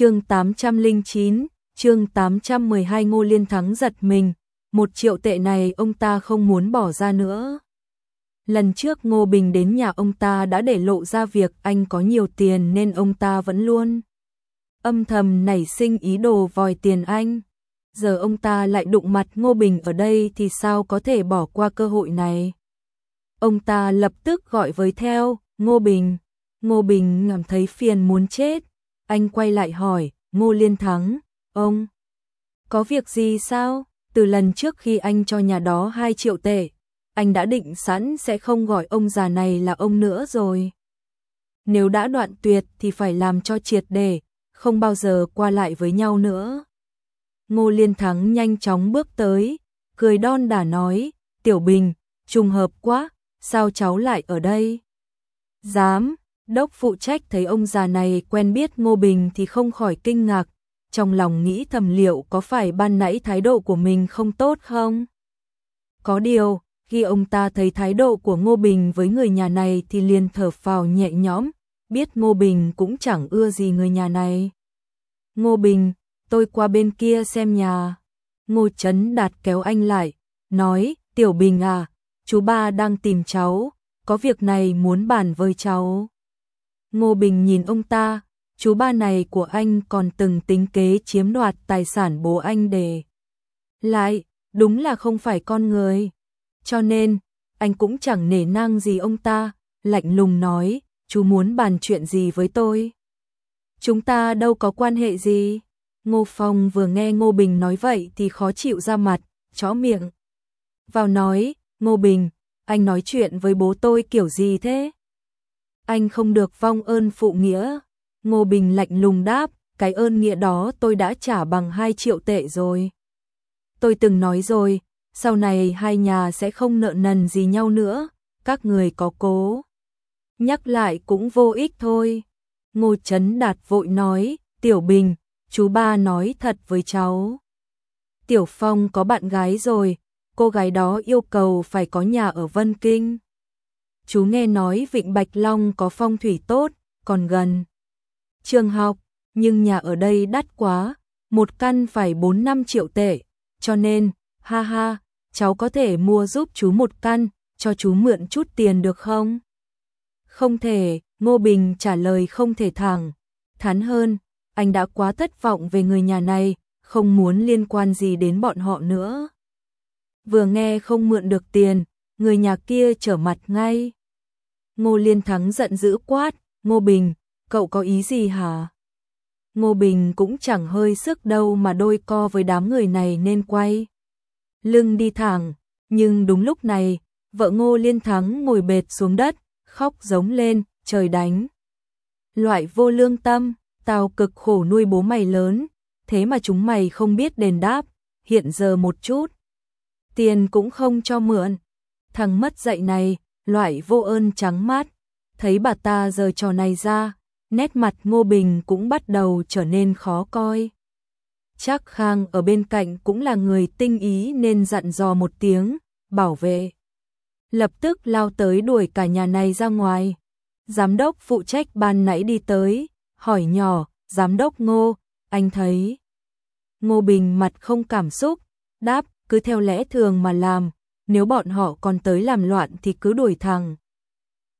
chương 809, chương 812 Ngô Liên Thắng giật mình, một triệu tệ này ông ta không muốn bỏ ra nữa. Lần trước Ngô Bình đến nhà ông ta đã để lộ ra việc anh có nhiều tiền nên ông ta vẫn luôn âm thầm nảy sinh ý đồ vòi tiền anh. Giờ ông ta lại đụng mặt Ngô Bình ở đây thì sao có thể bỏ qua cơ hội này. Ông ta lập tức gọi với theo, Ngô Bình. Ngô Bình ngầm thấy phiền muốn chết. Anh quay lại hỏi, Ngô Liên Thắng, ông, có việc gì sao? Từ lần trước khi anh cho nhà đó 2 triệu tệ, anh đã định sẵn sẽ không gọi ông già này là ông nữa rồi. Nếu đã đoạn tuyệt thì phải làm cho triệt để, không bao giờ qua lại với nhau nữa. Ngô Liên Thắng nhanh chóng bước tới, cười đon đả nói, Tiểu Bình, trùng hợp quá, sao cháu lại ở đây? Dám, đốc phụ trách thấy ông già này quen biết Ngô Bình thì không khỏi kinh ngạc, trong lòng nghĩ thầm liệu có phải ban nãy thái độ của mình không tốt không? Có điều, khi ông ta thấy thái độ của Ngô Bình với người nhà này thì liền thở phào nhẹ nhõm, biết Ngô Bình cũng chẳng ưa gì người nhà này. Ngô Bình, tôi qua bên kia xem nhà. Ngô Trấn Đạt kéo anh lại, nói, Tiểu Bình à, chú ba đang tìm cháu, có việc này muốn bàn với cháu. Ngô Bình nhìn ông ta, chú ba này của anh còn từng tính kế chiếm đoạt tài sản bố anh để. Lại, đúng là không phải con người. Cho nên, anh cũng chẳng nể nang gì ông ta, lạnh lùng nói, chú muốn bàn chuyện gì với tôi. Chúng ta đâu có quan hệ gì. Ngô Phong vừa nghe Ngô Bình nói vậy thì khó chịu ra mặt, chó miệng. Vào nói, Ngô Bình, anh nói chuyện với bố tôi kiểu gì thế? Anh không được vong ơn phụ nghĩa. Ngô Bình lạnh lùng đáp, cái ơn nghĩa đó tôi đã trả bằng 2 triệu tệ rồi. Tôi từng nói rồi, sau này hai nhà sẽ không nợ nần gì nhau nữa, các người có cố. Nhắc lại cũng vô ích thôi. Ngô Trấn Đạt vội nói, Tiểu Bình, chú ba nói thật với cháu. Tiểu Phong có bạn gái rồi, cô gái đó yêu cầu phải có nhà ở Vân Kinh. Chú nghe nói Vịnh Bạch Long có phong thủy tốt, còn gần. Trường học, nhưng nhà ở đây đắt quá, một căn phải 4-5 triệu tệ, cho nên, ha ha, cháu có thể mua giúp chú một căn, cho chú mượn chút tiền được không? Không thể, Ngô Bình trả lời không thể thẳng. Thắn hơn, anh đã quá thất vọng về người nhà này, không muốn liên quan gì đến bọn họ nữa. Vừa nghe không mượn được tiền, người nhà kia trở mặt ngay. Ngô Liên Thắng giận dữ quát, Ngô Bình, cậu có ý gì hả? Ngô Bình cũng chẳng hơi sức đâu mà đôi co với đám người này nên quay. Lưng đi thẳng, nhưng đúng lúc này, vợ Ngô Liên Thắng ngồi bệt xuống đất, khóc giống lên, trời đánh. Loại vô lương tâm, tao cực khổ nuôi bố mày lớn, thế mà chúng mày không biết đền đáp, hiện giờ một chút. Tiền cũng không cho mượn. Thằng mất dạy này, loại vô ơn trắng mát, thấy bà ta giờ trò này ra, nét mặt Ngô Bình cũng bắt đầu trở nên khó coi. Chắc Khang ở bên cạnh cũng là người tinh ý nên dặn dò một tiếng, bảo vệ. Lập tức lao tới đuổi cả nhà này ra ngoài. Giám đốc phụ trách ban nãy đi tới, hỏi nhỏ, giám đốc Ngô, anh thấy. Ngô Bình mặt không cảm xúc, đáp, cứ theo lẽ thường mà làm, nếu bọn họ còn tới làm loạn thì cứ đuổi thẳng.